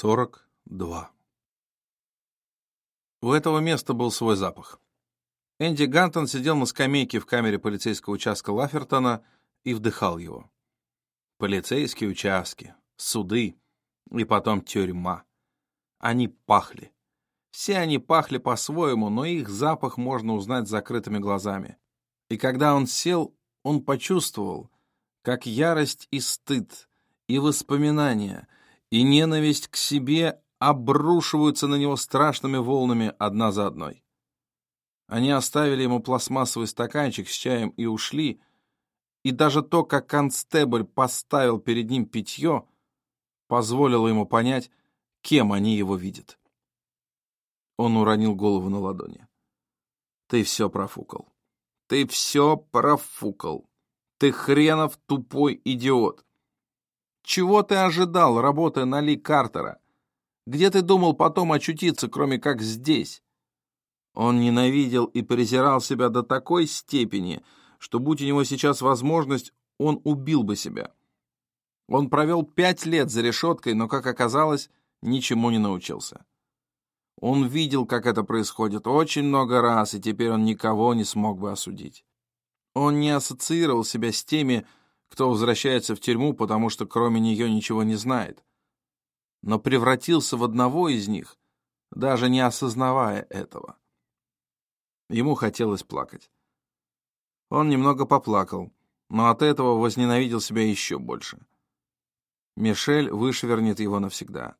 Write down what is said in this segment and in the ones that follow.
42. У этого места был свой запах. Энди Гантон сидел на скамейке в камере полицейского участка Лафертона и вдыхал его. Полицейские участки, суды и потом тюрьма. Они пахли. Все они пахли по-своему, но их запах можно узнать закрытыми глазами. И когда он сел, он почувствовал, как ярость и стыд, и воспоминания, и ненависть к себе обрушиваются на него страшными волнами одна за одной. Они оставили ему пластмассовый стаканчик с чаем и ушли, и даже то, как констебль поставил перед ним питье, позволило ему понять, кем они его видят. Он уронил голову на ладони. «Ты все профукал. Ты все профукал. Ты хренов тупой идиот. Чего ты ожидал, работая на Ли Картера? Где ты думал потом очутиться, кроме как здесь?» Он ненавидел и презирал себя до такой степени, что, будь у него сейчас возможность, он убил бы себя. Он провел пять лет за решеткой, но, как оказалось, ничему не научился. Он видел, как это происходит очень много раз, и теперь он никого не смог бы осудить. Он не ассоциировал себя с теми, кто возвращается в тюрьму, потому что кроме нее ничего не знает. Но превратился в одного из них, даже не осознавая этого. Ему хотелось плакать. Он немного поплакал, но от этого возненавидел себя еще больше. Мишель вышвернет его навсегда.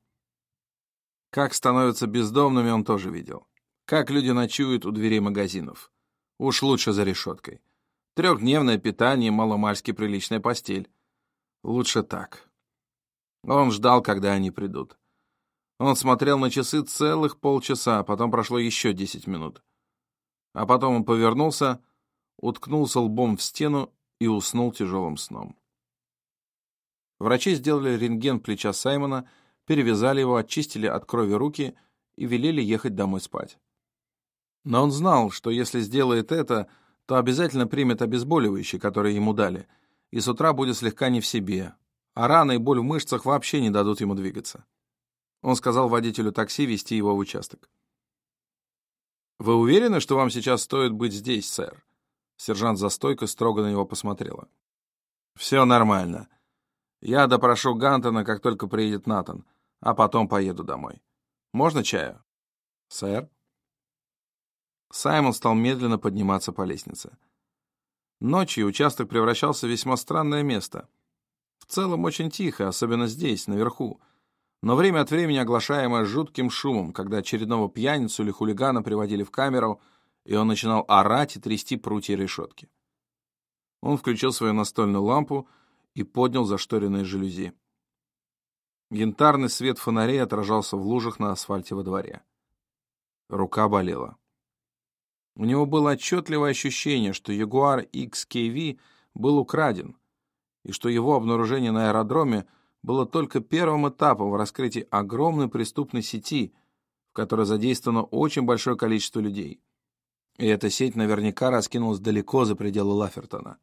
Как становятся бездомными, он тоже видел. Как люди ночуют у дверей магазинов. Уж лучше за решеткой. Трехдневное питание, маломальски приличная постель. Лучше так. Он ждал, когда они придут. Он смотрел на часы целых полчаса, а потом прошло еще десять минут. А потом он повернулся, уткнулся лбом в стену и уснул тяжелым сном. Врачи сделали рентген плеча Саймона, перевязали его, очистили от крови руки и велели ехать домой спать. Но он знал, что если сделает это, то обязательно примет обезболивающее, которое ему дали, и с утра будет слегка не в себе, а рана и боль в мышцах вообще не дадут ему двигаться. Он сказал водителю такси вести его в участок. «Вы уверены, что вам сейчас стоит быть здесь, сэр?» Сержант за стойкой строго на него посмотрела. «Все нормально. Я допрошу Гантона, как только приедет Натан, а потом поеду домой. Можно чаю?» «Сэр?» Саймон стал медленно подниматься по лестнице. Ночью участок превращался в весьма странное место. В целом очень тихо, особенно здесь, наверху, но время от времени оглашаемое жутким шумом, когда очередного пьяницу или хулигана приводили в камеру, и он начинал орать и трясти прутья решетки. Он включил свою настольную лампу и поднял зашторенные жалюзи. Янтарный свет фонарей отражался в лужах на асфальте во дворе. Рука болела. У него было отчетливое ощущение, что Jaguar XKV был украден, и что его обнаружение на аэродроме — было только первым этапом в раскрытии огромной преступной сети, в которой задействовано очень большое количество людей. И эта сеть наверняка раскинулась далеко за пределы Лафертона.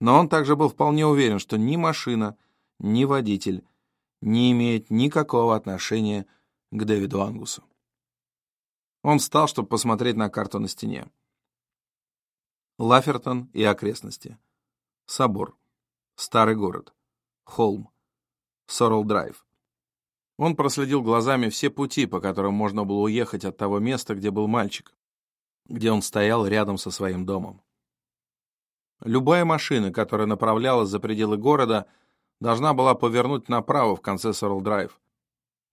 Но он также был вполне уверен, что ни машина, ни водитель не имеет никакого отношения к Дэвиду Ангусу. Он встал, чтобы посмотреть на карту на стене. Лафертон и окрестности. Собор. Старый город. Холм. Сорл-Драйв. Он проследил глазами все пути, по которым можно было уехать от того места, где был мальчик, где он стоял рядом со своим домом. Любая машина, которая направлялась за пределы города, должна была повернуть направо в конце Сорл-Драйв.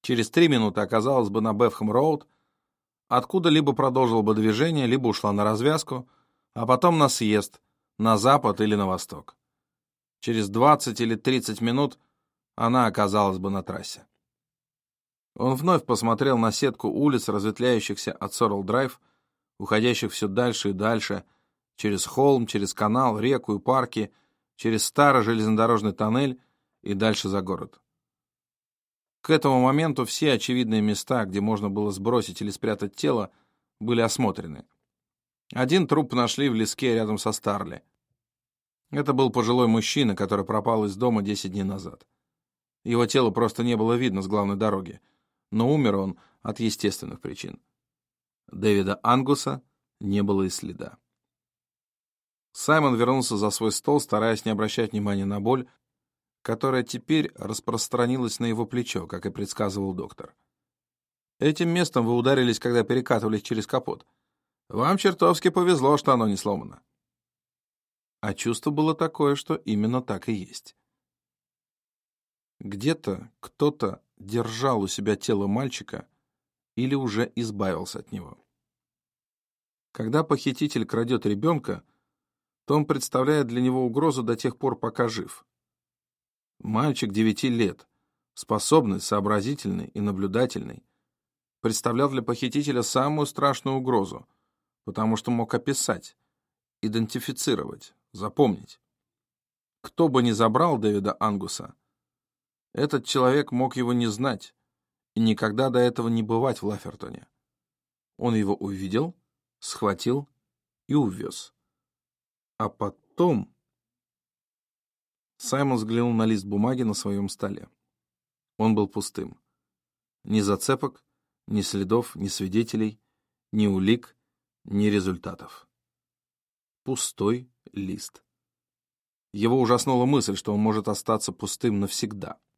Через три минуты оказалась бы на Бефхэм-Роуд, откуда либо продолжила бы движение, либо ушла на развязку, а потом на съезд, на запад или на восток. Через 20 или 30 минут – она оказалась бы на трассе. Он вновь посмотрел на сетку улиц, разветвляющихся от Сорл-Драйв, уходящих все дальше и дальше, через холм, через канал, реку и парки, через старый железнодорожный тоннель и дальше за город. К этому моменту все очевидные места, где можно было сбросить или спрятать тело, были осмотрены. Один труп нашли в леске рядом со Старли. Это был пожилой мужчина, который пропал из дома 10 дней назад. Его тело просто не было видно с главной дороги, но умер он от естественных причин. Дэвида Ангуса не было и следа. Саймон вернулся за свой стол, стараясь не обращать внимания на боль, которая теперь распространилась на его плечо, как и предсказывал доктор. Этим местом вы ударились, когда перекатывались через капот. Вам чертовски повезло, что оно не сломано. А чувство было такое, что именно так и есть. Где-то кто-то держал у себя тело мальчика или уже избавился от него. Когда похититель крадет ребенка, то он представляет для него угрозу до тех пор, пока жив. Мальчик девяти лет, способный, сообразительный и наблюдательный, представлял для похитителя самую страшную угрозу, потому что мог описать, идентифицировать, запомнить. Кто бы ни забрал Дэвида Ангуса, этот человек мог его не знать и никогда до этого не бывать в Лафертоне. Он его увидел, схватил и увез. А потом... Саймон взглянул на лист бумаги на своем столе. Он был пустым. Ни зацепок, ни следов, ни свидетелей, ни улик, ни результатов. Пустой лист. Его ужаснула мысль, что он может остаться пустым навсегда —